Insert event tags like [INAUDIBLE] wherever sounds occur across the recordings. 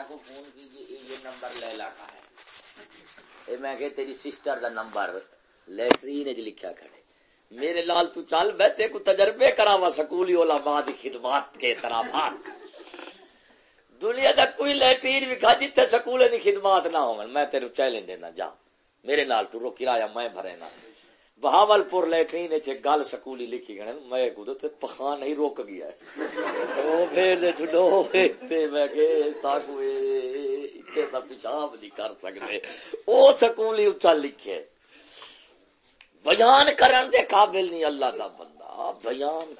لیلا کو فون کیجیے، یہ نمبر لیلا کا ہے۔ اے میں کہ تیری سسٹر دا نمبر لیٹرین لکھا کھڑے۔ میرے لال تو چل بیٹھے کو تجربے کراوا سکولی علماء دی خدمات کے احترامات دنیا دا کوئی لیٹرین بھی کھا جتے سکولے دی خدمات نہ ہوں میں تیرے چیلنج دینا جا۔ میرے نال تو رو کرایہ میں بھرے نا۔ بہاول پور لیٹرین گل سکولی لکھی گئے میں کو تے پخان نہیں روک گیا ہے۔ او پھر دے چھڈو تے میں کہ تاکو اے تا پیشاب نہیں کر سکتے او سکولی اچھا لکھے۔ بیان کرن دے قابل نہیں اللہ دا بندہ۔ بیان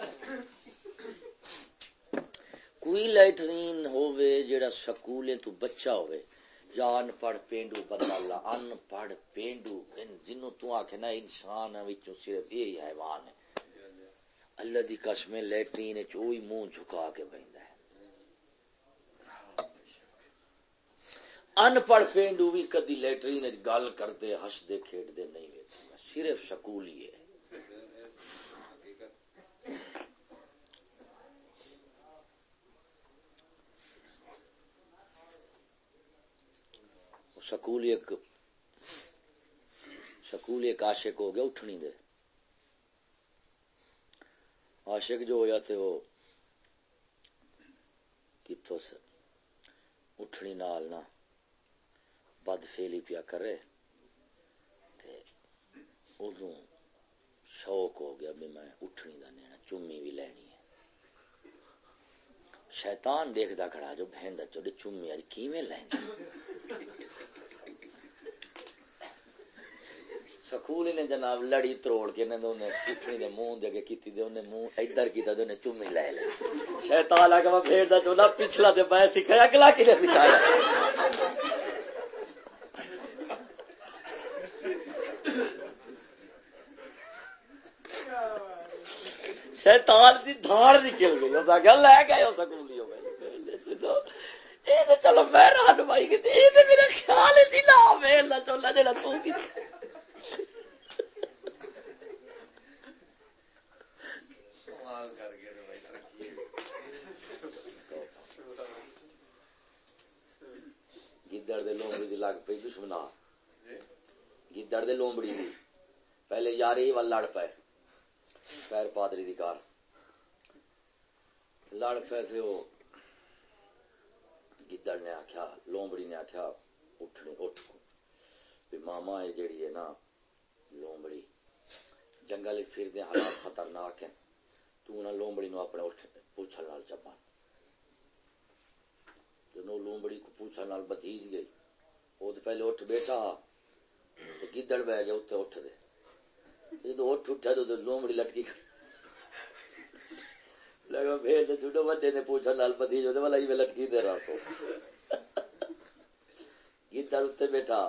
کوئی لیٹرین ہووے جڑا سکولے تو بچہ ہوئے یا ان پڑھ پینڈو بندہ اللہ ان پڑھ پینڈو جنوں تو آکھے نا انسان وچوں صرف یہی حیوان ہے اللہ دی قسم لیٹرین چوئی منہ جھکا کے بیندا ہے ان پڑھ پینڈو بھی کدی لیٹرین گل کرتے ہس دے کھیڈ دے نہیں ویکھدا صرف سکولی ہے سکول ایک سکول ایک عاشق ہو گیا، اٹھنی دے۔ عاشق جو ہوا تھے وہ کتوں سے اٹھنی نال نہ بد فیلی پیا کرے ادو شوق ہو گیا بھی میں اٹھنی دا نینا چومی بھی لینی۔ ہے شیطان دیکھتا کھڑا جو بہن دا چوڑے چومی اج کیویں لینی سکول نے جناب لڑی تروڑ کے نے انہیں پٹھنی دے منہ دے کے کیتی دے، انہیں منہ ادھر کیتا دے، انہیں چومی لے لے۔ شیطان آ کے میں پھیر دا چولا، پچھلا تے میں سکھایا، اگلا کی نے سکھایا؟ شیطان دی دھار نکل گئی اس کا لے گئے ہو سکولی ہو گئے چلو میں رہنمائی کی تھی میرا خیال ہی جی لا ویلا چولا جڑا تو کی گدڑ دے لومڑی دی لگ پئی دشمنا گدڑ دے لومڑی دی پہلے یاری وال لڑ پے پیر پادری دی کار لڑ پے سے وہ گدڑ نے آخیا لومبڑی نے آخیا اٹھنی اٹھ بھی ماما یہ جیڑی ہے نا، لومبڑی۔ جنگل پھر دے حالات خطرناک ہیں۔ تو نہ لومبڑی نو اپنے اٹھ پوچھل نال چپا۔ جنو لومبڑی کو پوچھل نال بتیج گئی وہ تو پہلے اٹھ بیٹھا تو گدڑ بہ گیا اتنے اٹھ دے۔ جدو اٹھ اٹھا تو لومڑی لٹکی۔ لگا بھیج دے نے پوچھا لال پتی جو والا لٹکی دے رہا سو۔ بیٹھا۔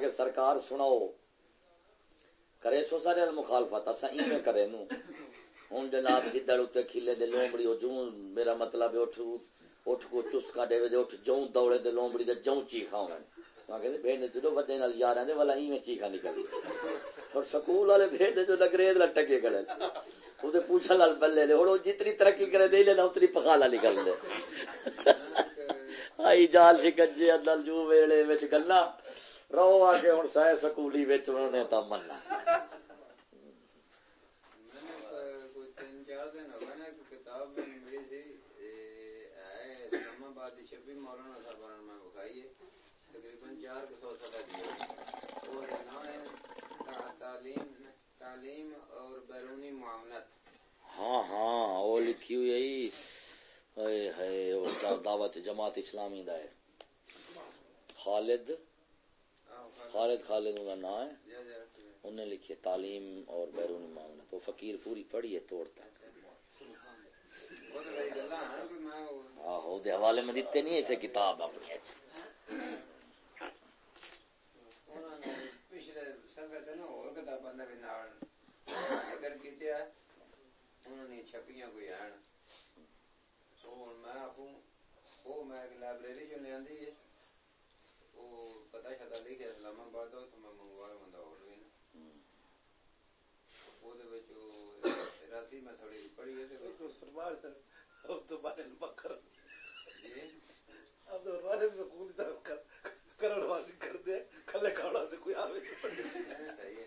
کے سرکار سناؤ۔ کرے سو سارے مخالفت اسا کرے نو ہن جناب گدڑ اتنے کھلے دے لومڑی او جوں میرا مطلب اٹھ اٹھ کو چسکا دے دے اٹھ جوں دوڑے دے لومڑی دے، جوں چیخا ہون بھیڑ چھوٹو بڑے نال والا چیخا نکلی اور سکول والے بھیڑ جو لگریز لٹکے کھڑے۔ وہ پوچھا لال بلے نے ہوں جتنی ترقی کرے دے لینا، اتنی پخالا نکل دے۔ [LAUGHS] آئی جال شکنجے اندر، جو ویڑے وچ گلا۔ رو آ کے ہوں سہ سکولی وچ انہوں نے تا مننا۔ مولانا صاحب میں بخائی ہے تقریباً چار سو سفا تعلیم تعلیم اور بیرونی معاملات ہاں ہاں وہ لکھی ہوئی ہے ہے دعوت جماعت اسلامی دا ہے۔ خالد خالد۔ خالد کا نام ہے۔ انہیں لکھی تعلیم اور بیرونی معاملات وہ فقیر پوری پڑھی ہے توڑتا ہے آہو دے حوالے میں دیتے نہیں ایسے کتاب اپنی پچھلے ਉਹ ਮੈਂ ਲਾਇਬ੍ਰੇਰੀ ਚੋਂ ਲਿਆਂਦੀ ਹੈ ਉਹ ਪਤਾ ਸ਼ਦਾ ਲਿਖਿਆ ਇਸਲਾਮਾਬਾਦ ਤੋਂ ਤੇ ਮੈਂ ਮੰਗਵਾਇਆ ਬੰਦਾ ਹੋਰ ਵੀ ਉਹਦੇ ਵਿੱਚ ਉਹ ਰਾਤੀ ਮੈਂ ਥੋੜੀ ਪੜ੍ਹੀ ਇਹਦੇ ਵਿੱਚ ਸਰਵਾਰ اب دوبارہ لمبا کر اب دوبارہ سکون طرف کر کروڑ بازی کر دے کھلے کھاڑا سے کوئی آوے صحیح ہے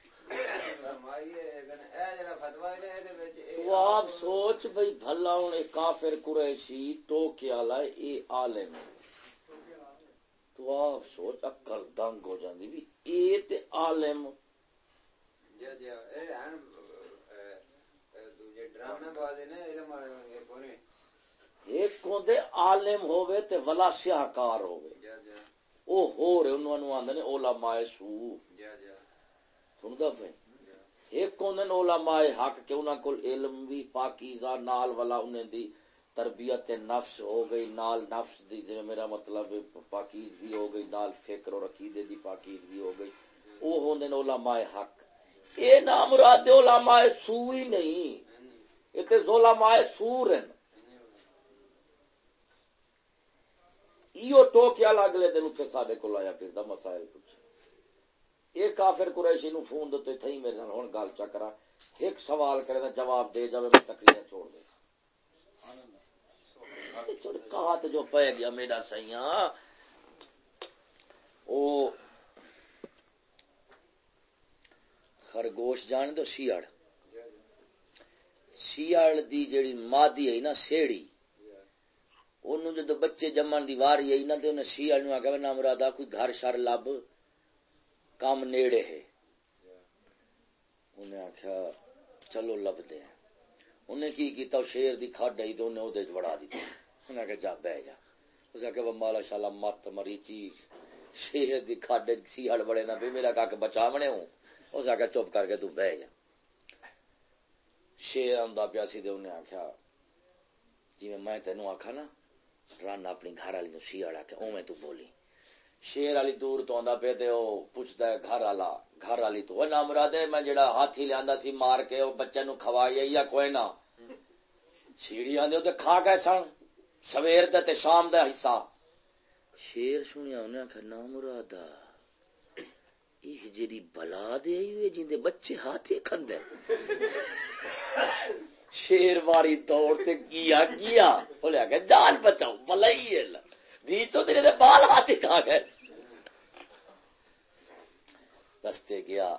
تو آپ سوچ بھائی بھلا ہوں کافر قریشی ٹوکے والا اے عالم تو آپ سوچ عقل دنگ ہو جاندی بھی۔ اے تے عالم۔ جی جی اے ہن دوجے ڈرامے بازے نے علم والے کونے ایک کوندے عالم ہووے تے ولا سیاہکار ہووے۔ او ہو رہے انہوں نے آندے نے علماء سو جی جی سندا پے ایک کوندے علماء حق کہ انہاں کول علم بھی پاکیزہ نال والا انہیں دی تربیت نفس ہو گئی نال نفس دی جے میرا مطلب پاکیز بھی ہو گئی نال فکر اور عقیدے دی پاکیز بھی ہو گئی او ہوندے نے علماء حق اے نام مراد علماء سو ہی نہیں اے تے علماء سور ہیں ایو ٹوکیا اگلے دن اتنے سارے کو آیا پھر دا مسائل پوچھ یہ کافر قریشی نو فون دیتے تھئی میرے نال، ہن گل چکرا ایک سوال کرے نا جواب دے جاوے، میں تقریر چھوڑ دے۔ چھوڑ کہا تے جو پے گیا میرا سیاں۔ او خرگوش جان دو سیاڑ۔ سیاڑ دی جیڑی مادی ہے نا، سیڑی۔ انہوں جدو بچے جمن دی واری آئی نا، تے انہیں سیاڑ نو آکھا نا مرادا کوئی گھر شر لب۔ کام نیڑے ہے۔ انہیں آخیا چلو لب دے انہیں کی کیتا شیر دی کھڈ آئی تو انہیں وہ وڑا دیتا انہیں آخیا جا بہ جا۔ اس آخیا وہ مالا شالا مت مریچی شیر دی کھڈ سیاڑ بڑے نہ بھی میرا کاک بچا بنے ہوں۔ اس آخیا چپ کر کے تو بہ جا۔ شیر آندا پیا سی تے انہیں آخیا جی میں تینوں آخا نا، رن اپنی گھر والی سیاڑ آ کے اوے تو بولی۔ شیر والی دور تو آندا پہ تے او پوچھدا ہے گھر والا گھر والی تو نہ مراد میں جڑا ہاتھی لیندا سی مار کے او بچے نو کھوائی یا کوئی نہ۔ سیڑھی آندے تے کھا گئے سن سویر تے تے شام دا حصہ۔ شیر سنیا انہیں آخر نہ مرادا یہ جڑی بلا دے ہوئے جیندے بچے ہاتھی کھندے۔ شیر واری دوڑ تے گیا گیا۔ بولے کہ جان بچاؤ بلائی ہے۔ دی تو تیرے دے بال ہاتھی کھا گئے رستے گیا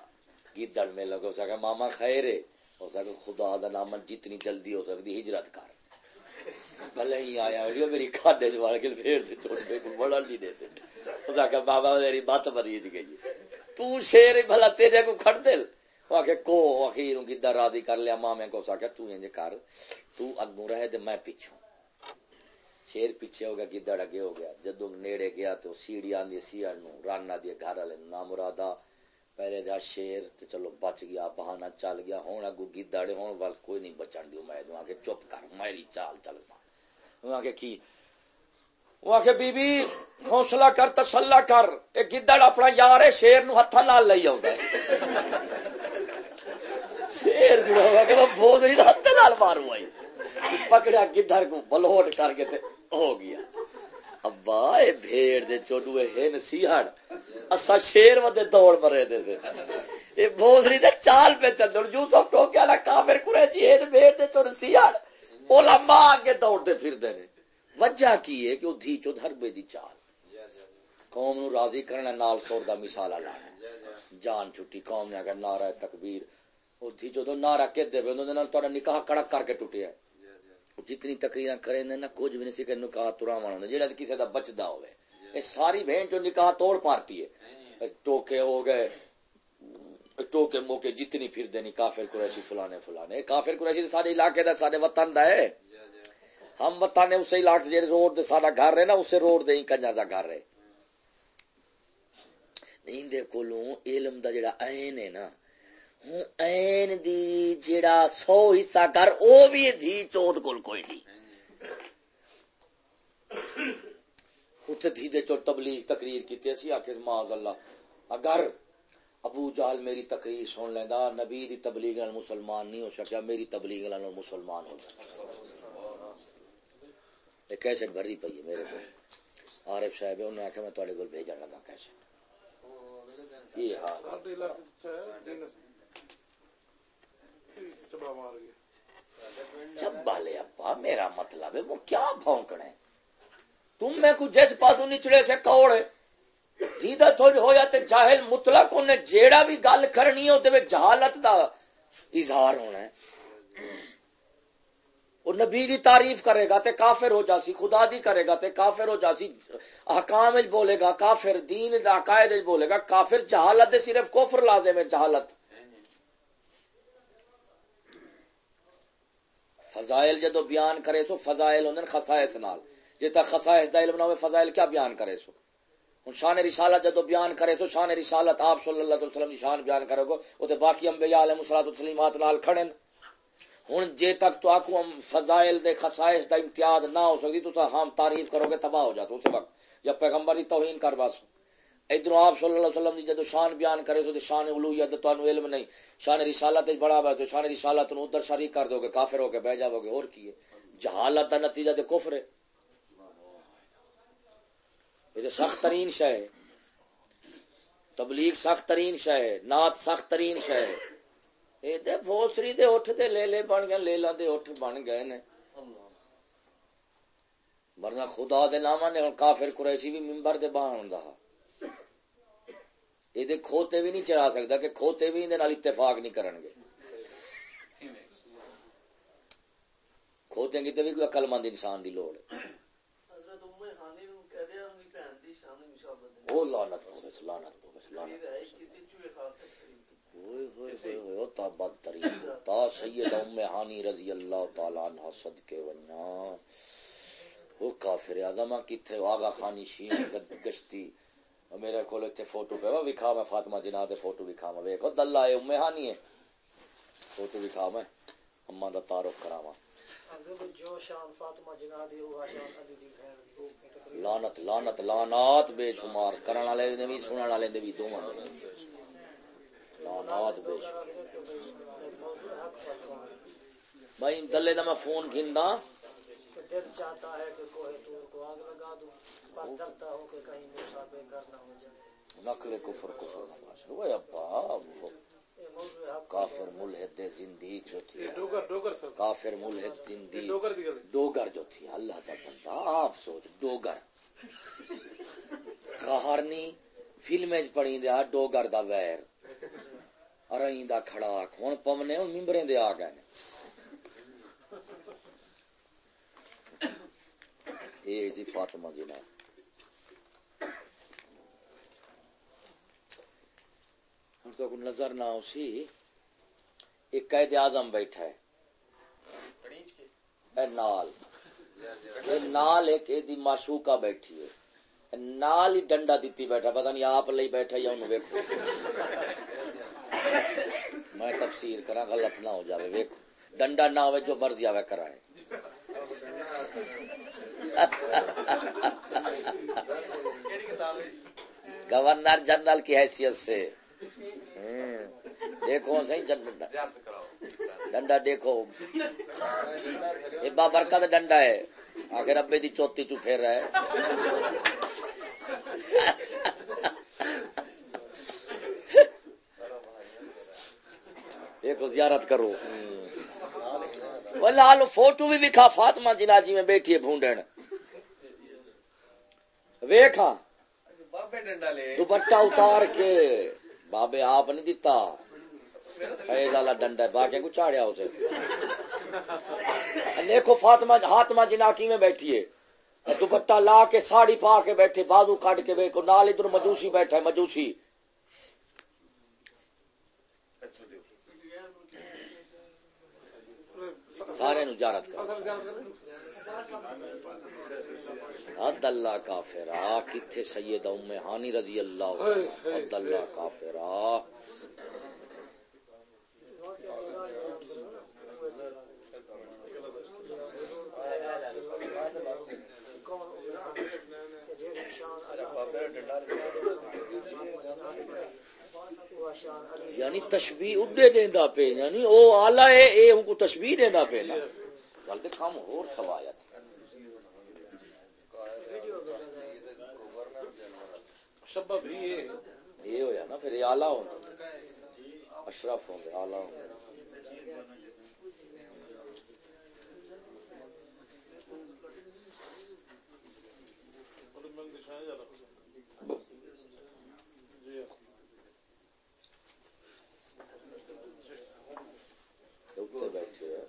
گیدڑ میں لگو سکا ماما خیر ہے ہو سکا خدا دا نام جتنی جلدی ہو سکتی ہجرت کر بھلے ہی آیا ویڈیو میری کھاڈے چ وڑ کے پھیر دے چھوڑے کو بڑا نہیں دیتے ہو سکا بابا میری بات مریض گئی تو شیر بھلا تیرے کو کھڑ دل آخے کو اخیر گدڑ راضی کر لیا ماں کو سا تو انج کر تو اگوں رہے تے میں پیچھوں شیر پیچھے ہو گیا، گدڑ اگے ہو گیا۔ جدو نیڑے گیا تو سیڑھی آندی سیڑ نو رانا دی گھر والے نام مرادا۔ پہلے دا شیر تے چلو بچ گیا، بہانہ چل گیا۔ ہن اگو گدڑ ہن ول کوئی نہیں بچن دیو۔ میں دوں آکے چپ کر میری چال چل سا وہ آکے کی؟ وہ آکے بی بی حوصلہ کر تسلا کر۔ اے گدڑ اپنا یار ہے، شیر نو ہتھاں نال لئی آوندا شیر جڑا ہوا کہ وہ بھوزری دا ہتھ نال مارو آئی۔ پکڑیا گدھر کو بلوٹ کر کے تے ہو گیا۔ ابا، اے بھیڑ دے چوڈوے ہن سیہڑ۔ اسا شیر ودے دوڑ مرے دے تے اے بھوزری دے چال پہ چل دور یوسف ٹوکیا نا کافر کرے جی ہن بھیڑ دے چوڑ سیہڑ۔ علماء اگے دوڑ دے پھر دے نے۔ وجہ کی ہے کہ او دھی چو دھربے دی چال۔ قوم نو راضی کرنا نال سور دا مثال لانا جان چھٹی، قوم نے اگر نعرہ تکبیر، او اتھی جدو نارا کہ دے نال تا نکاح کڑک کر کے ٹوٹیا جتنی تقریر کرے نہ کچھ بھی نہیں کہ نکاح ترا وانا جہاں کسی کا بچتا ہوئے یہ ساری بہن جو نکاح توڑ پارتی ہے۔ ٹوکے ہو گئے ٹوکے موکے جتنی پھر دینی کافر قریشی فلانے فلانے۔ کافر قریشی سارے علاقے دا سارے وطن دا ہے۔ ہم وطن نے اسے علاقے جی روڈ دے سارا گھر رہے نا اسے روڈ دے کنجا دا گھر رہے اندے کولوں علم دا جڑا عین ہے نا این دی جڑا سو حصہ کر او بھی دھی چوت کول کوئی نہیں اتھے دھی دے چو تبلیغ تقریر کیتے اسی آخر معاذ اللہ اگر ابو جال میری تقریر سن لیندا نبی دی تبلیغ نال مسلمان نہیں ہو سکیا میری تبلیغ نال مسلمان ہو سکیا کیسٹ بھری پئی ہے میرے کو عارف صاحب انہوں نے آخیا میں تہاڈے کول بھیجن لگا کیسٹ یہ ہاں چبا مار گیا۔ چبا لے ابا، میرا مطلب ہے، وہ کیا بھونکنے؟ تم میں کو جج پادو نچڑے سے کوڑے۔ دیدہ تھو ہو جاتے جاہل مطلق انہیں جیڑا بھی گال کرنی ہوتے تے جہالت دا اظہار ہونا ہے۔ وہ نبی دی تعریف کرے گا تے کافر ہو جاسی خدا دی کرے گا تے کافر ہو جاسی احکام بولے گا، کافر دین دا قائد بولے گا، کافر جہالت دے صرف کفر لازم ہے، جہالت۔ فضائل جدو بیان کرے سو، فضائل ہوندے خصائص نال۔ جے تک خصائص دا علم نہ ہوے فضائل کیا بیان کرے سو؟ ہن شان رسالت جدو بیان کرے سو، شان رسالت آپ صلی اللہ علیہ وسلم دی شان بیان کرے گو او تے باقی انبیاء علیہ الصلوۃ والسلامات نال کھڑے ہن۔ جے تک تو آکو ہم فضائل دے خصائص دا امتیاز نہ ہو سکتی، تو ہم ہاں تعریف کرو گے، تباہ ہو جاتے اس وقت۔ جب پیغمبر دی توہین کر بس۔ ادھر آپ صلی اللہ علیہ وسلم دی جدو شان بیان کرے تو شان الوہیت تو علم نہیں۔ شان رسالت وچ بڑا ہے تو شان رسالت نو ادھر شریک کر دو گے، کافر ہو کے بہ جاؤ گے اور کی ہے؟ جہالت دا نتیجہ تے کفر ہے۔ یہ سخت ترین شے ہے۔ تبلیغ سخت ترین شے ہے، نعت سخت ترین شے ہے۔ اے تے بھوسری دے اٹھ تے لے لے بن گئے لیلا دے اٹھ بن گئے نے۔ ورنہ خدا دے نامہ نے کافر قریشی بھی منبر دے باہر ہوندا یہ کھوتے بھی نہیں چلا سکتا کہ کھوتے بھی اندر اتفاق نہیں کرن گے کھوتے کی تو بھی کوئی عقل مند انسان دی لوڑ ہے وہ لعنت پوس لعنت پوس ہے لعنت رہائش کیتی چوہے خاص قریب اوئے ہوئے ہوئے ہوئے او تا بدترین تا سید ام ہانی رضی اللہ تعالی عنہ صدقے ونیا وہ کافر اعظم کتھے آغا خانی شین گشتی میرے کول تے فوٹو پہ وکھا میں فاطمہ جناح دے فوٹو وکھا میں ویکھو دلہ اے ام ہانی ہے فوٹو وکھا میں اما دا تعارف کراواں۔ تقریباً لانت لانت لانات بے شمار کرن والے نے بھی سنن والے نے بھی دوواں لانات بے شمار۔ بھائی دلے دا میں فون گھندا دل چاہتا ہے کہ کوہ تور کو آگ لگا دوں۔ نقل کفر کفر نماز وہ ابا کافر ملحد زندیق جو تھی۔ ڈوگر ڈوگر سر۔ کافر ملحد زندیق ڈوگر ڈوگر جو تھی۔ اللہ کا بندہ آپ سوچ ڈوگر۔ کہانی فلم وچ پڑھی دیا ڈوگر دا ویر۔ ارائی دا کھڑا ہن پمنے ہن ممبریں دے آ گئے نے۔ اے جی فاطمہ جی نے۔ نے ہوں تو نظر نہ اسی ایک قید اعظم بیٹھا ہے۔ اے نال۔ اے نال ایک ایدی معشوقہ بیٹھی ہے۔ نال ہی ڈنڈا دیتی بیٹھا پتہ نہیں آپ لئی بیٹھا یا انہوں ویکھو۔ میں تفسیر کرا غلط نہ ہو جاوے، ویکھو۔ ڈنڈا نہ ہوئے جو مرضی آوے کرائے۔ گورنر جنرل کی حیثیت سے۔ دیکھو ڈنڈا دیکھو۔ یہ کا ڈنڈا ہے۔ آخر ابے دی چوتی چو رہا ہے۔ دیکھو زیارت کرو۔ لال فوٹو بھی ویکا فاطمہ جنا جی میں بیٹھی بھونڈ بھونڈن۔ ویخا دوپٹہ اتار کے۔ بابے آپ نہیں دتا فیض والا ڈنڈا با باقی کو چاڑیا اسے دیکھو فاطمہ ہاتمہ جناکی میں بیٹھی ہے دوپٹا لا کے ساڑی پا کے بیٹھے بازو کٹ کے بیٹھو نال ادھر مجوسی بیٹھا ہے مجوسی سارے جارت کر حد اللہ سید ام ہانی رضی اللہ حد اللہ یعنی تشبیح اڈے دینا پے یعنی او آلہ ہے اے ہوں کو تشبیح دینا پے نا۔ گل تے کم ہور سوایا سبب یہ۔ یہ ہویا نا پھر ہوں اشرف ہوں ہوں اتنے بیٹھے ہیں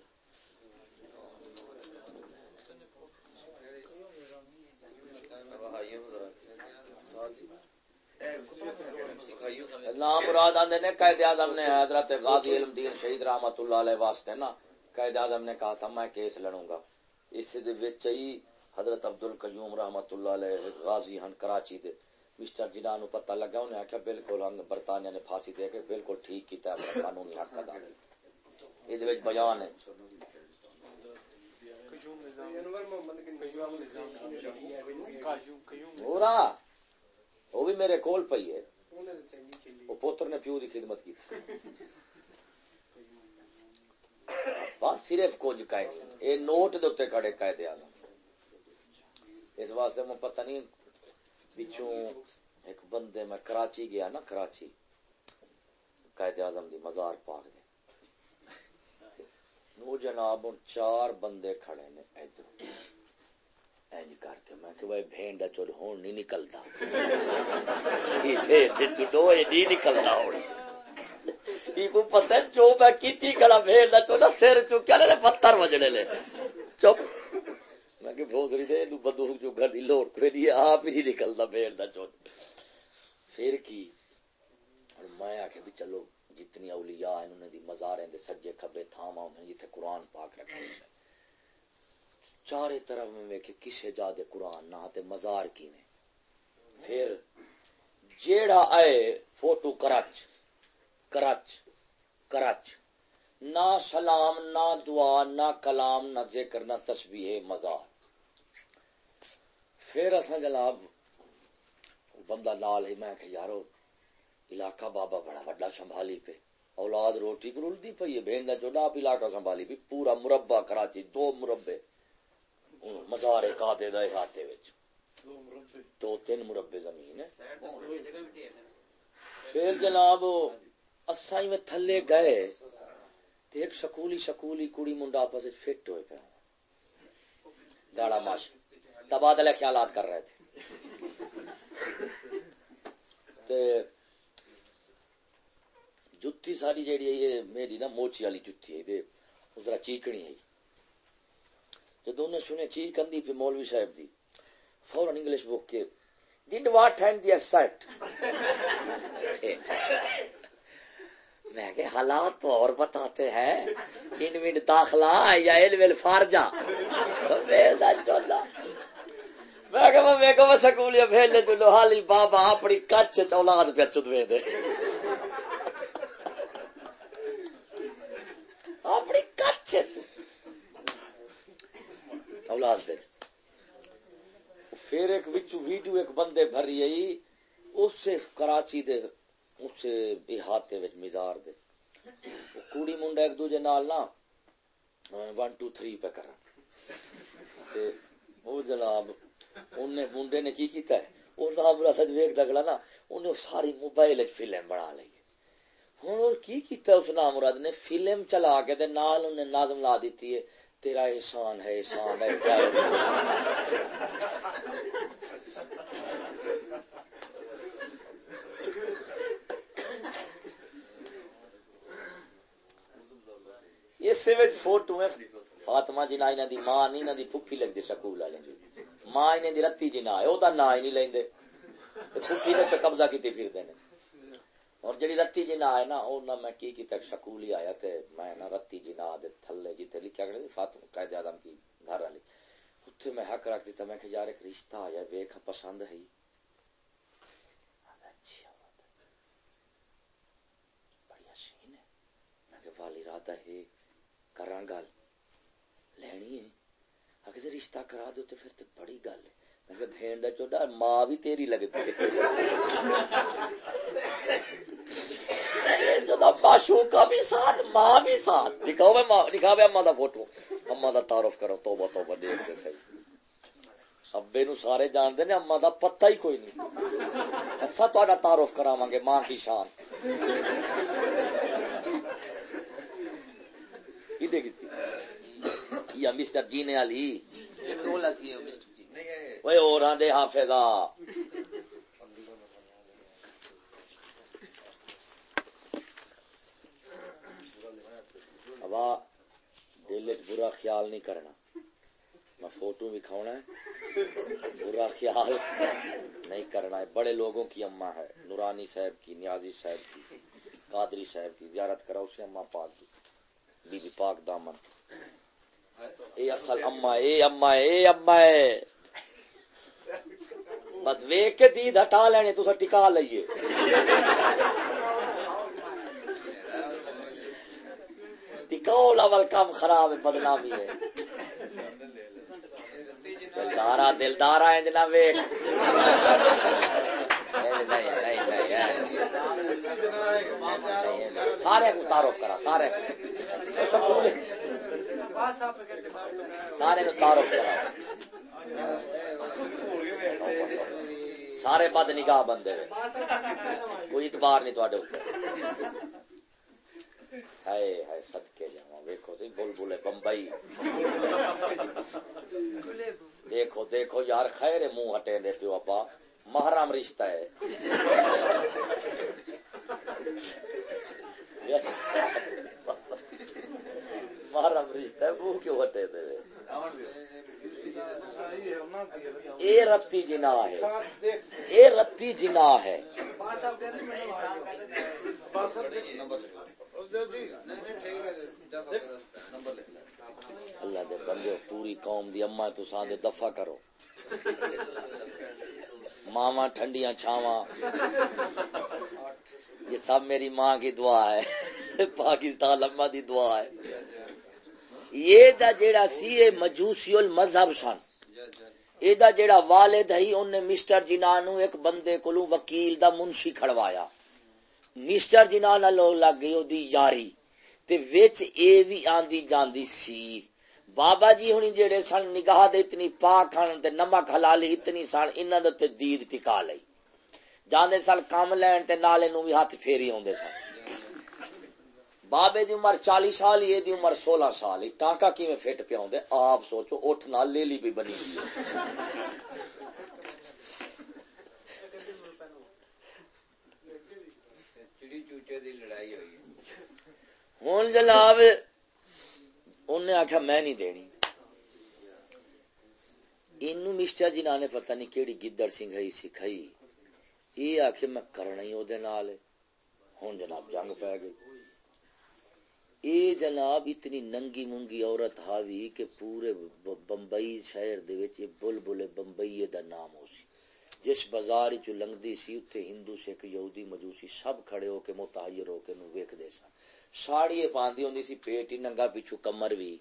نام مراد آندے نے قائد اعظم نے، حضرت غازی علم دین شہید رحمت اللہ علیہ واسطے نا، قائد اعظم نے کہا تھا، میں کیس لڑوں گا۔ اس دے وچ ہی حضرت عبد القیوم رحمت اللہ علیہ غازی ہن کراچی دے۔ مسٹر جناح نو پتہ لگا انہیں آخیا بالکل برطانیہ نے پھانسی دے کے بالکل ٹھیک کیتا ہے قانونی حق ادا کیتا۔ یہ بیان ہے۔ وہ بھی میرے کول پئی ہے۔ وہ پوتر نے پیو دی خدمت کی۔ بس صرف کچھ قائد۔ یہ نوٹ دے اتنے کھڑے قائد اعظم اس واسطے میں پتہ نہیں پچھوں ایک بندے میں کراچی گیا نا، کراچی۔ قائد اعظم دی مزار پاک دے۔ نو جناب، ہن چار بندے کھڑے نے ادھر۔ اینج کر کے میں کہ بھائی بھین دا چول ہون نہیں نکلدا بھین دے چڈو، یہ جی نہیں نکلدا ہون۔ یہ کو پتہ ہے جو میں کیتی کھڑا بھین دا چول سر چکیا لے پتھر وجنے لے۔ چپ۔ میں کہ بھوسری دے نو بندوق جو گھر دی لوٹ کوئی نہیں آپ ہی نہیں نکلدا بھین دا چول پھر کی؟ اور میں آکھے بھی چلو جتنی اولیاء ہیں، انہوں نے دی مزاریں دے سجے کھبے تھاواں ہیں، جتھے قرآن پاک رکھے ہیں۔ چارے طرف میں ویکھے کسے جا دے قرآن نہ تے مزار کی نے پھر جیڑا آئے فوٹو کرچ کرچ کرچ نہ سلام، نہ دعا، نہ کلام، نہ ذکر، نہ تسبیح مزار۔ پھر اساں جناب، بندہ نال ہی میں کہ یارو علاقہ بابا بڑا بڑا سنبھالی پہ اولاد روٹی کو رلدی پئی ہے بہن دا چوڑا آپ علاقہ سنبھالی پہ پورا مربع کراچی، دو مربے مزار ایک آدھے دا احاطے وچ۔ دو تین مربے زمین ہے۔ پھر جناب اسائی میں تھلے گئے تے ایک شکولی شکولی کڑی منڈا آپس وچ فٹ ہوئے پہ گاڑا ماش۔ تبادلہ خیالات کر رہے تھے۔ تے جتی ساری جیڑی ہے یہ میری نا موچی والی جتی ہے ادھر چیکنی ہے۔ جدو انہیں سنے چیک اندی پہ مولوی صاحب دی۔ فوراً انگلش بک کے ڈڈ واٹ ہینڈ دی سیٹ میں کہ، حالات تو اور بتاتے ہیں۔ ان من داخلہ یا علم الفارجہ؟ میرا چولا میں کہ، میں کو سکولی بھیج لے چلو حالی بابا اپنی کچھ چولاد پہ چدوے دے۔ اپنی کچھ۔ اولاد دے۔ پھر ایک وچو ویڈیو ایک بندے بھری آئی اس سے کراچی دے اس سے احاطے وچ مزار دے۔ کوڑی منڈا ایک دوجے نال نا ون ٹو تھری پہ کرن۔ وہ جناب انہیں منڈے نے کی کیتا ہے؟ وہ نام برا ویک دگلا نا انہیں ساری موبائل فلم بنا لی ہوں، کی کیتا اس نام مراد نے؟ فلم چلا کے تے نال انہیں نازم لا دیتی ہے، تیرا احسان ہے احسان ہے، کیا ہے؟ فوٹو ہے۔ فاطمہ جی نہ انہاں دی ماں نہیں انہاں دی پھپھی لگدی سکول والے جی۔ ماں انہاں دی رتی جی نہ ہے، او دا نا ہی نہیں لیندے۔ تے پھپھی نے تے قبضہ کیتی پھردے نے۔ اور جڑی رتی جی نہ ہے نا، او نہ میں کی کیتا سکول ہی آیا تے میں نہ رتی جی نہ دے تھلے جی تے لکھیا گیا فاطمہ قائد اعظم کی گھر والی۔ اوتھے میں حق رکھ دیتا، میں کہ یار ایک رشتہ آیا، ویکھ پسند اچھا ہے بڑی حسین ہے۔ میں کہ والی ارادہ ہے کراں گل لینی ہے۔ اگر رشتہ کرا دو تو پھر تو بڑی گل ہے۔ میں ماں بھی تیری لگتی بھی ساتھ، ماں بھی ساتھ۔ دکھاؤ میں ماں، دکھاؤ میں اما دا فوٹو اما دا تعارف کرو، توبہ توبہ، دیکھ صحیح۔ ابے نو سارے جانتے نے اما دا پتہ ہی کوئی نہیں۔ اصا تا تعارف کراواں گے، ماں کی شان۔ کدے کیتی؟ یا مسٹر جینے والی وہ اور دے ابا دل برا خیال نہیں کرنا میں فوٹو بھی کھاؤنا ہے برا خیال نہیں کرنا ہے بڑے لوگوں کی اما ہے نورانی صاحب کی نیازی صاحب کی قادری صاحب کی زیارت کراؤ سے اما پاک کی بی بی پاک دامن اے اصل اما اے اما اے اما اے بس ویک کے دید ہٹا لینے تو ٹکا لئیے۔ ٹکاؤ لاول کام خراب ہے، بدنامی ہے۔ دلدارا دلدارا انج نہ ویک سارے کو تعارف کرا، سارے سارے کو تعارف کرا۔ سارے بد نگاہ بندے کوئی اعتبار نہیں تھوڑے اتنے ہائے ہائے، صدقے جاواں۔ ویکھو سی، بلبلے بمبئی۔ دیکھو دیکھو یار، خیر منہ ہٹے دے پیو ابا محرم رشتہ ہے۔ محرم رشتہ ہے، منہ کیوں ہٹے دے؟ اے رتی جنا ہے۔ اے رتی جنا ہے۔ اللہ دے بندے، پوری قوم دی اما تو سان دے دفع کرو۔ ماما ٹھنڈیاں، چھاواں۔ یہ سب میری ماں کی دعا ہے۔ پاکستان اما دی دعا ہے۔ یہ دا جیڑا سی اے مجوسی المذہب سن۔ اے دا جیڑا والد ہے انہیں مسٹر جنانو ایک بندے کولو وکیل دا منشی کھڑوایا۔ مسٹر جنان لوگ لگ گئی دی یاری۔ تے وچ اے بھی آندی جاندی سی۔ بابا جی ہونی جڑے سن نگاہ دے اتنی پاک ہن تے نمک حلالی اتنی سن، انہاں دے تے دید ٹکا لئی۔ جاندے سال کام لین تے نالے نو بھی ہاتھ پھیری ہوندے سن۔ بابے دی عمر چالی سال، یہ دی عمر سولہ سال۔ ہی ٹانکا کی میں فٹ پیا ہوندے آپ سوچو، اٹھ نال لے لی بھی بنی ہوں جناب، انہیں آخیا میں نہیں دینی۔ اینو مسٹر جنہ نے پتہ نہیں کیڑی گدڑ سنگھائی، سکھائی۔ یہ آخ میں کرنا ہی وہ ہوں جناب، جنگ پی گئی۔ اے جناب، اتنی ننگی منگی عورت ہاوی کہ پورے بمبئی شہر دے وچ بل بل بمبئی دا نام ہو سی۔ جس بازار چ لنگدی سی اتنے ہندو، سکھ، یہودی، مجوسی سب کھڑے ہو کے متحیر ہو کے نو ویکھدے سن۔ ساڑی پاندی ہوندی سی، پیٹ ہی ننگا پیچھو کمر بھی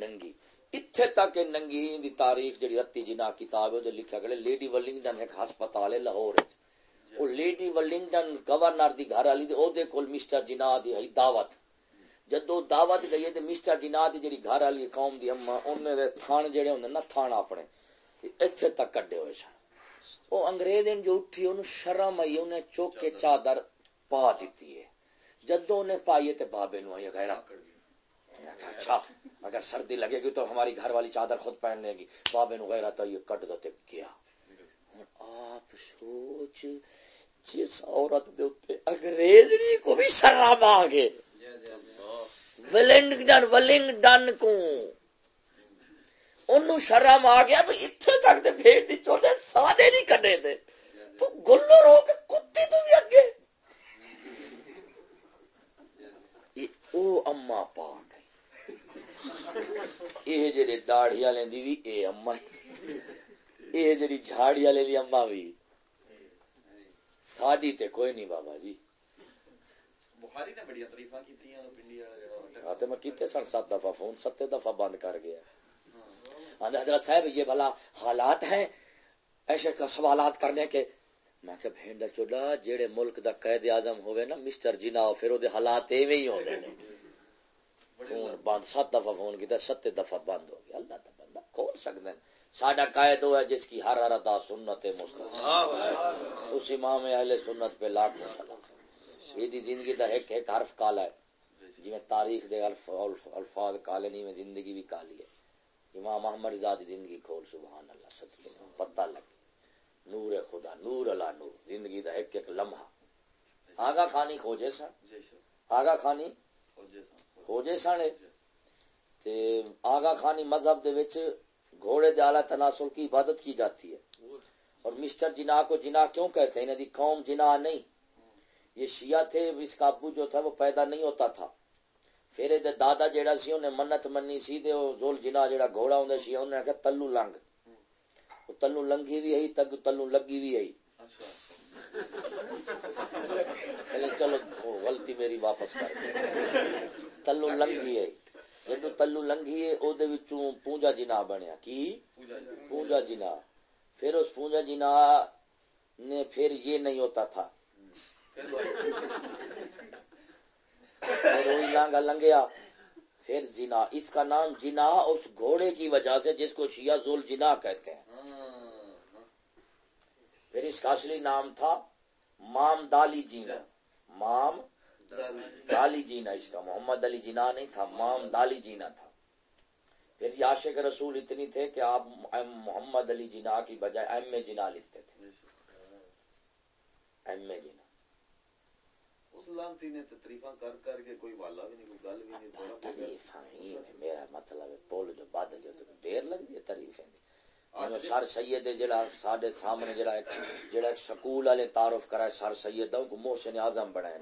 ننگی۔ اتھے تک ننگی دی تاریخ جڑی رتی جنا کتاب ہے لکھا گیا، لیڈی ولنگٹن ایک ہسپتال ہے لاہور وہ لیڈی ولنگٹن گورنر دی گھر والی دے او دے کول مسٹر جنا دی دعوت۔ جدو دعوت گئی تے مسٹر جنا دی جڑی گھر والی قوم دی اما دے تھان جڑے ہوندے نا تھان اپنے ایتھے تک کڈے ہوئے سن۔ او انگریز جو اٹھی اونوں شرم آئی انہیں چوک کے چادر۔ پا دیتی ہے۔ جدو نے پائیے تے بابے نو آئی غیرت۔ اچھا اگر سردی لگے گی تو ہماری گھر والی چادر خود پہن لے گی۔ بابے نو غیرت آئی کٹ دتے کیا آپ سوچ جس عورت دے اوتے انگریزنی کو بھی شرم آ گئے۔ ولنگڈن ولنگڈن کو انہوں شرم آ گیا بھی اتنے تک تے پھیڑ دی چولے سادے نہیں کڈے دے تو گلو رو کے کتی تو بھی اگے او اما پاک یہ جڑے داڑھی والے دی بھی اے اما یہ جڑی جھاڑی والے دی اما بھی ساڈی تے کوئی نہیں بابا جی بخاری نے بڑی تعریفاں کیتیاں پنڈی والا ہاں تے میں کیتے سن سات دفعہ فون ستے دفعہ بند کر گیا حضرت صاحب یہ بھلا حالات ہیں ایسے سوالات کرنے کے میں کہ بھینڈ چوڑا جیڑے ملک دا قید اعظم ہوئے نا مسٹر پھر حالات ایویں ہی نے فون بند سات دفعہ فون کیتا ستے دفعہ بند ہو گیا اللہ دا بندہ کھول سکتے ہیں ساڈا قائد وہ ہے جس کی ہر سنت مستقبل اس امام اہل سنت پہ لاکھوں سلام یہ زندگی دا ایک ایک حرف کالا ہے۔ جی میں تاریخ دے الف- الف- الفاظ کالے نہیں میں زندگی بھی کالی ہے۔ امام احمد رضا دی زندگی کھول سبحان اللہ صدقے پتہ لگ نور خدا نور اللہ نور۔ زندگی دا ایک ایک لمحہ۔ آگا خانی کھوجے سن؟ جی آگا خانی؟ کھوجے سن۔ تے آگا خانی مذہب دے وچ گھوڑے دے اعلی تناسل کی عبادت کی جاتی ہے۔ اور مسٹر جنا کو جنا کیوں کہتے ہیں؟ انہیں دی قوم جنا نہیں۔ یہ شیعہ تھے، اس کا ابو جو تھا وہ پیدا نہیں ہوتا تھا۔ پھر یہ دادا جیڑا سی، انہیں منت منی سی تے وہ زول جنا جیڑا گھوڑا ہوندا سی، انہیں کہا تلو لنگ۔ وہ تلو لنگی بھی ہے تگ تلو لگی بھی ہے چلے چلو غلطی میری واپس کر۔ تلو لنگی ہے جدو تلو لنگی ہے او دے وچوں پونجا جنا بنیا۔ کی؟ پونجا جنا پھر اس پونجا جنا نے پھر یہ نہیں ہوتا تھا پھر بھائی پھر وہی [LAUGHS] لانگا لنگیا۔ پھر جنا اس کا نام جنا اس گھوڑے کی وجہ سے جس کو شیعہ زول جنا کہتے ہیں۔ پھر اس کا اصلی نام تھا مام دالی جینا۔ مام دالی جینا۔ اس کا محمد علی جینا نہیں تھا، مام دالی جینا تھا۔ پھر یہ عاشق رسول اتنی تھے کہ آپ محمد علی جینا کی بجائے ایم اے جینا لکھتے تھے۔ ایم اے جینا اس لانتی نے تریفاں کر کر کے کوئی والا بھی نہیں کوئی گل بھی نہیں بڑا میرا مطلب ہے پول جو بد جو دیر لگتی ہے ہے۔ سر سید جڑا ساڈے سامنے جڑا جڑا سکول والے تعارف کرا سر سید دا کو محسن اعظم بنائے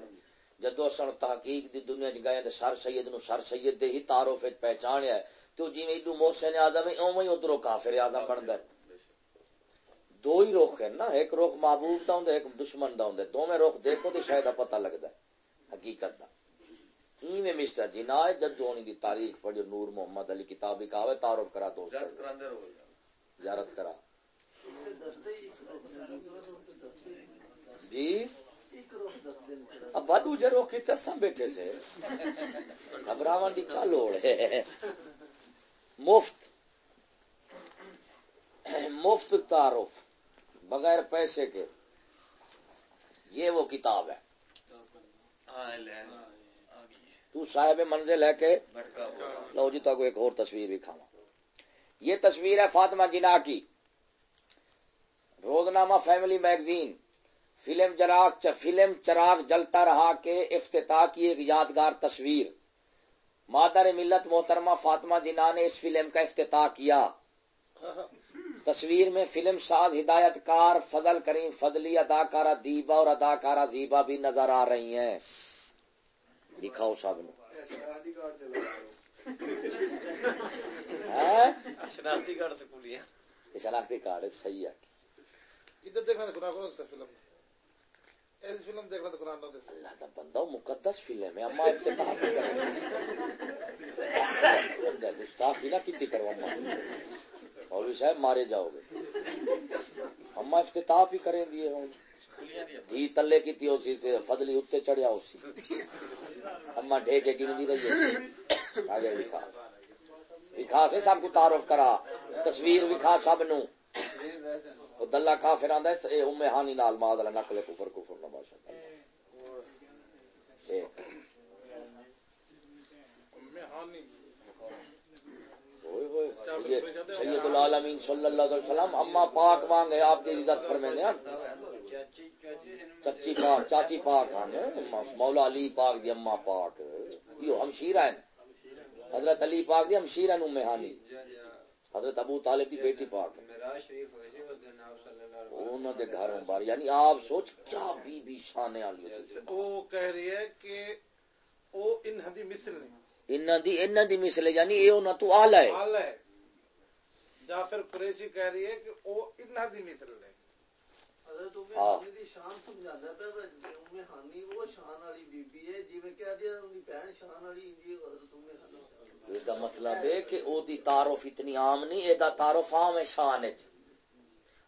جدو اسن تحقیق دی دنیا چ گئے تے سر سید نو سر سید دے ہی تعارف وچ پہچانیا ہے تو جویں ایڈو محسن اعظم ہے اوویں ادھروں کافر اعظم بندا ہے۔ دو ہی رخ ہیں نا ایک رخ محبوب دا ہوندا ایک دشمن دا ہوندا دوویں رخ دیکھو تے شاید پتہ لگدا ہے۔ حقیقت دا۔ ایویں مسٹر ہونی دی تاریخ پڑھو نور محمد علی کتاب تعارف کرا دوست۔ زیارت رہو۔ یار زیارت کرا۔ روح جی کی بیٹھے سے۔ گھبراون دی چالوڑ ہے۔ مفت۔ مفت تعارف۔ بغیر پیسے کے، یہ وہ کتاب ہے۔ تو صاحب منزل ہے کہ لو جی تو ایک اور تصویر بھی کھاوا یہ تصویر ہے فاطمہ جنا کی۔ روزنامہ family magazine. Film Chiragh film Chiragh Jalta Raha کے افتتاح کی ایک یادگار تصویر۔ مادر ملت محترمہ فاطمہ جنا نے اس فلم کا افتتاح کیا۔ تصویر میں فلم ساز ہدایت کار فضل کریم فضلی اداکارہ دیبا اور اداکارہ زیبا بھی نظر آ رہی ہیں۔ دکھاؤ سب نے ہیں؟ شناختی کارڈ یہ شناختی کارڈ ہے صحیح ہے۔ ادھر دیکھنا گناہ کرو اس فلم ایسی فلم دیکھنا تو گناہ نہ دے اللہ کا بندہ مقدس فلم ہے۔ اما افتتاح بھی کریں گستاخی نہ کتنی کرو اما۔ مولوی صاحب مارے جاؤ گے۔ اما افتتاح بھی کریں دیے ہوں۔ دھی تلے کی تھی اسی سے، فضلی اتنے چڑھیا اسی۔ اما ڈھیکے گن دی رہی آگے لکھا لکھا سے سب کو تعارف کرا۔ تصویر وکھا سب نو۔ وہ دلہ کافر آندا ہے، اے ام ہانی نال ماد اللہ نقل کفر کفر نہ باشا۔ اے۔ میں ہانی سید العالمین صلی اللہ علیہ وسلم اما پاک مانگے آپ کی عزت فرمیندے ہیں۔ چچی پاک، چاچی پاک جی، ہیں مولا علی پاک دی اما پاک۔ یہ ہمشیرہ ہیں۔ حضرت علی پاک دی ہمشیرہ ام ہانی حضرت ابو طالب دی بیٹی پاک ہے۔ انہوں دے گھروں بار یعنی آپ سوچ، کیا بی بی شانے والی وہ کہہ رہی ہے کہ وہ ان ہدی مثل نہیں۔ انہاں دی انہاں دی مثل یعنی اے انہاں تو اعلی ہے۔ جعفر قریشی کہہ رہی ہے کہ مثل حضرت ام ہاں۔ ہانی دی شان سمجھانا پیا پر ام ہانی وہ شان والی بی بی ہے جی میں کہہ دیا ان دی بہن شان والی ہندی ہے حضرت ام ہانی یہ دا مطلب ہے کہ او دی تعارف اتنی عام نہیں اے دا تعارف عام ہے شان وچ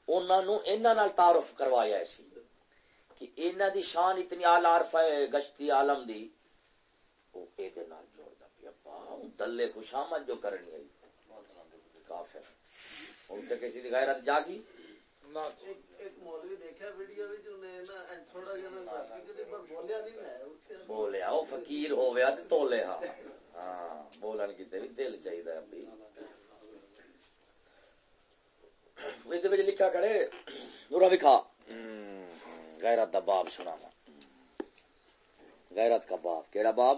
انہاں نو انہاں نال تعارف کروایا سی۔ کہ انہاں دی شان اتنی اعلی عرف ہے گشتی عالم دی او اے دے نال جوڑ دا پیا با دلے خوشامد جو کرنی ہے۔ کافر ان سے کسی کی غیرت جاگی؟ بولیا وہ فقیر ہو گیا تے تولے ہاں۔ ہاں بولن کتے بھی دل چاہیے ابھی یہ لکھا کرے نورا بھی کھا غیرت دا باب سنانا غیرت کا باب کیڑا باب۔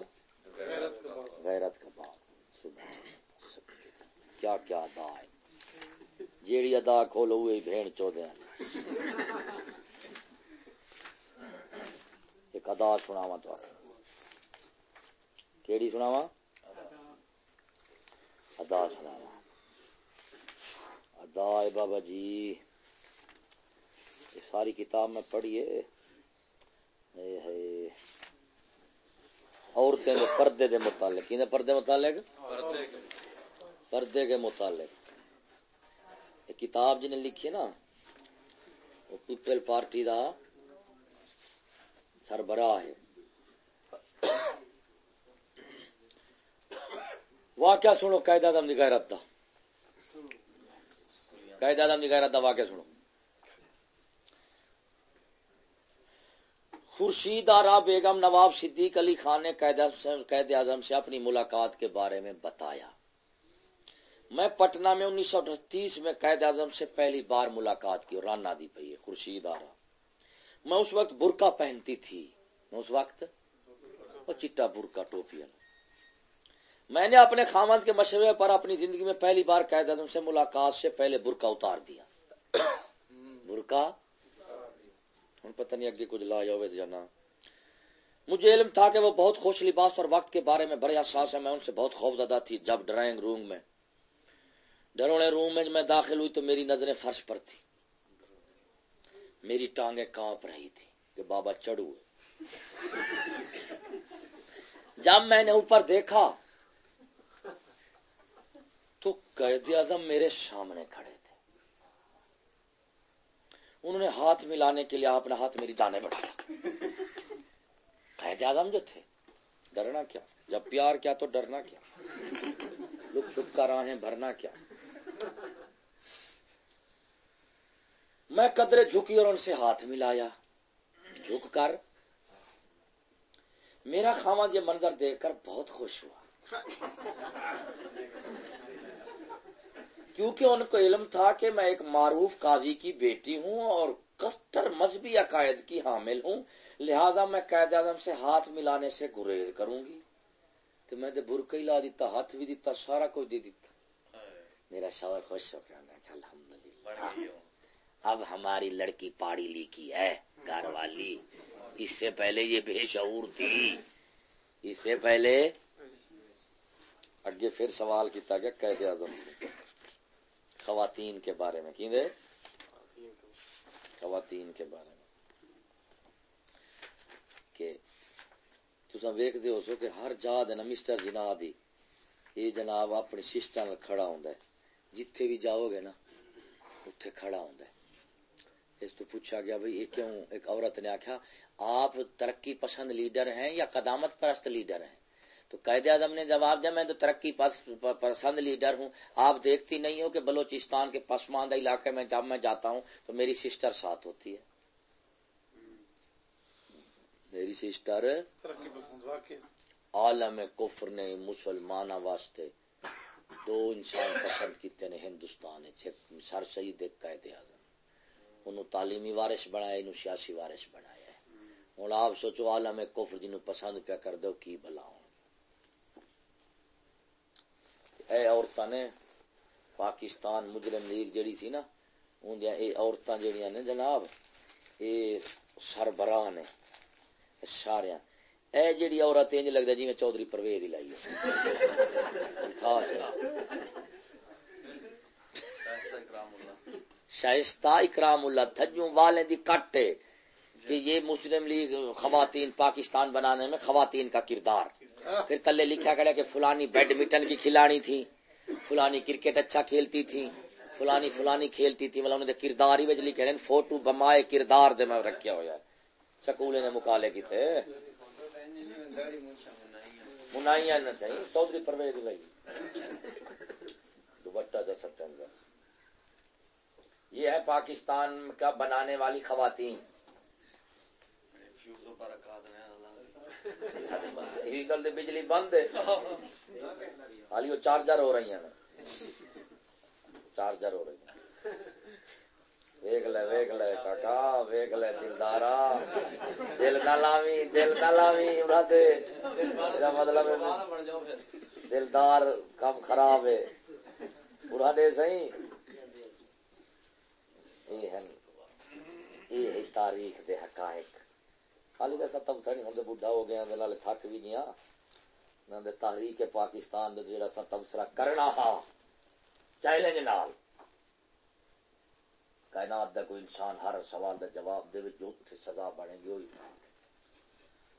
غیرت کا باب۔ کیا کیا ادا ہے؟ جیڑی ادا کھولو وہی بھیڑ چودے ایک ادا سناوا تو کیڑی سناوا ادا سناوا ادا ہے بابا جی۔ یہ ساری کتاب میں پڑھیے اے ہے عورتیں دے پردے دے متعلق۔ کی پردے متعلق؟ پردے کے متعلق۔ کتاب جن لکھی ہے نا، وہ پیپل پارٹی دا سربراہ ہے۔ واقعہ سنو قائد اعظم دی غیرت دا۔ قائد اعظم دی غیرت دا واقعہ سنو۔ خورشید آرا بیگم نواب صدیق علی خان نے قائد اعظم- سے اپنی ملاقات کے بارے میں بتایا۔ میں پٹنہ میں انیس سو تیس میں قائد اعظم سے پہلی بار ملاقات کی رانا دی پئی خورشید آرا میں اس وقت برقع پہنتی تھی۔ میں اس وقت وہ چٹا برقع ٹوپی میں نے اپنے خامد کے مشورے پر اپنی زندگی میں پہلی بار قائد اعظم سے ملاقات سے پہلے برقع اتار دیا۔ برقع ہوں پتہ نہیں اگے کچھ لا جاؤ جانا مجھے علم تھا کہ وہ بہت خوش لباس اور وقت کے بارے میں بڑے احساس ہے میں ان سے بہت خوف زدہ تھی جب ڈرائنگ روم میں۔ ڈرونے روم میں میں داخل ہوئی تو میری نظریں فرش پر تھی میری ٹانگیں کانپ رہی تھی کہ بابا چڑھو۔ جب میں نے اوپر دیکھا تو قید اعظم میرے سامنے کھڑے تھے۔ انہوں نے ہاتھ ملانے کے لیے اپنا ہاتھ میری جانے بڑھایا قید اعظم جو تھے۔ ڈرنا کیا؟ جب پیار کیا تو ڈرنا کیا؟ لک چھپ کر راہیں بھرنا کیا؟ میں قدرے جھکی اور ان سے ہاتھ ملایا۔ جھک کر میرا خامد یہ منظر دیکھ کر بہت خوش ہوا۔ کیونکہ ان کو علم تھا کہ میں ایک معروف قاضی کی بیٹی ہوں اور کستر مذہبی عقائد کی حامل ہوں لہذا میں قائد اعظم سے ہاتھ ملانے سے گریز کروں گی۔ تو میں تو برقع ہی لا دیتا ہاتھ بھی دیتا سارا کچھ دے دیتا۔ میرا شوہر خوش ہو گیا میں الحمدللہ۔ اب ہماری لڑکی پاڑی لکھی ہے گھر والی۔ اس سے پہلے یہ بے شعور تھی۔ اس سے پہلے۔ اگے پھر سوال کیتا گیا قید اعظم؟ خواتین کے بارے میں کی خواتین کے بارے میں۔ کہ تسا ویکھدے ہو سو کہ ہر جا دے نا مسٹر جناح دی۔ یہ جناب، اپنی سسٹر نال کھڑا ہوندا ہے۔ جتھے بھی جاؤ گے نا اتنے کھڑا ہوندا ہے۔ اس تو پوچھا گیا بھئی، یہ کیوں ایک عورت نے آخیا آپ ترقی پسند لیڈر ہیں یا قدامت پرست لیڈر ہیں؟ تو قائد اعظم نے جواب دیا میں تو ترقی پس- پسند لیڈر ہوں۔ آپ دیکھتی نہیں ہو کہ بلوچستان کے پسماندہ علاقے میں جب میں جاتا ہوں تو میری سسٹر ساتھ ہوتی ہے۔ میری سسٹر؟ عالم کفر نے مسلمان واسطے دو انسان پسند کیتے نے ہندوستان سر سید ایک قائد اعظم۔ انہوں تعلیمی وارث بنایا انہوں سیاسی وارث بنایا۔ ہوں آپ سوچو عالم کفر جنوں پسند پیا کر دو کی بلا ہوں اے عورتاں نے، پاکستان مجرم لیگ جڑی سی نا اندیاں اے عورتاں جڑیاں نے جناب، اے سربراہ نے سارے اے جڑی عورت انج لگدا جی میں چودھری پرویز ہی لائی ہے۔ خاص شائستہ اکرام اللہ، تھجوں والے دی کٹے کہ یہ مسلم لیگ خواتین پاکستان بنانے میں خواتین کا کردار۔ پھر تلے لکھا گیا کہ فلانی بیڈمنٹن کی کھلاڑی تھی، فلانی کرکٹ اچھا کھیلتی تھی، فلانی فلانی کھیلتی تھی مطلب انہوں نے کردار ہی وچ لکھے ہیں فوٹو بمائے کردار دے میں رکھیا ہوا ہے۔ سکول نے مکالے کیتے۔ منائیاں نہ چاہیے چودھری پرویز بھائی دوپٹہ جو یہ ہے پاکستان کا بنانے والی خواتین فیوز پر رکھا دیں اللہ یہی گل دی بجلی بند ہے حالی وہ چارجر ہو رہی ہیں چارجر ہو رہی ہیں ویگ لے ویگ لے کاکا ویگ لے دلدارا دل نہ لاوی دل نہ لاوی انہاں دے میرا مطلب ہے دلدار کم خراب ہے پورا دے صحیح یہ ہے یہ ہے تاریخ دے حقائق خالی کا ستم سڑی ہوں بڈھا ہو گیا نال تھک بھی گیا نہ دے تحریک پاکستان دے جڑا ستم سرا کرنا ہا چیلنج نال۔ کائنات دا کوئی انسان ہر سوال دا جواب دے جو سزا بنے گی وہی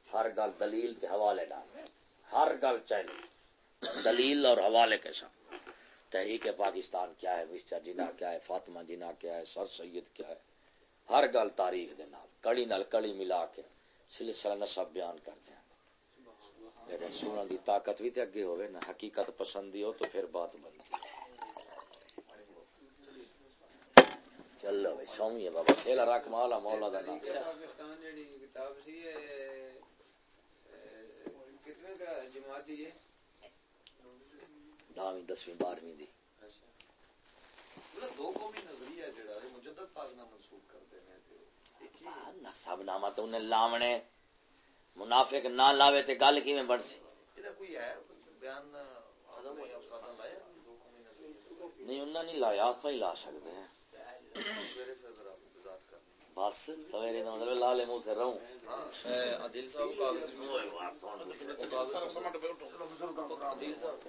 ہر گل دلیل تے حوالے نال، ہر گل چیلنج، دلیل اور حوالے کے ساتھ۔ تحریک پاکستان کیا ہے مسٹر جنا کیا ہے، فاطمہ جنا کیا ہے، سر سید کیا ہے۔ ہر گل تاریخ دے نال، کڑی نال کڑی ملا کے۔ سلسلہ نسب بیان کر دیں لیکن سنن دی طاقت بھی تے اگے ہوئے نہ حقیقت پسندی ہو تو پھر بات بنتی چلو بھائی سومی ہے بابا۔ کھیلا رکھ مولا مولا دا نام۔ پاکستان جڑی کتاب سی کتنے کا جماعت دی ہے نامی دسویں بارہویں دی۔ مطلب دو قومی نظریہ جڑا ہے مجدد پاک نہ منسوخ کر دینے تے ایک ہی نسب نامہ تو انہیں لاونے منافق نہ لاوے تے گل سی؟ لایا؟ دو قومی نظریہ نہیں انہوں نہیں لایا آپ ہی لا سکتے ہیں۔ بس سویرے کا مطلب لالے منہ سے رہوں۔ عادل صاحب کاغذ عادل صاحب۔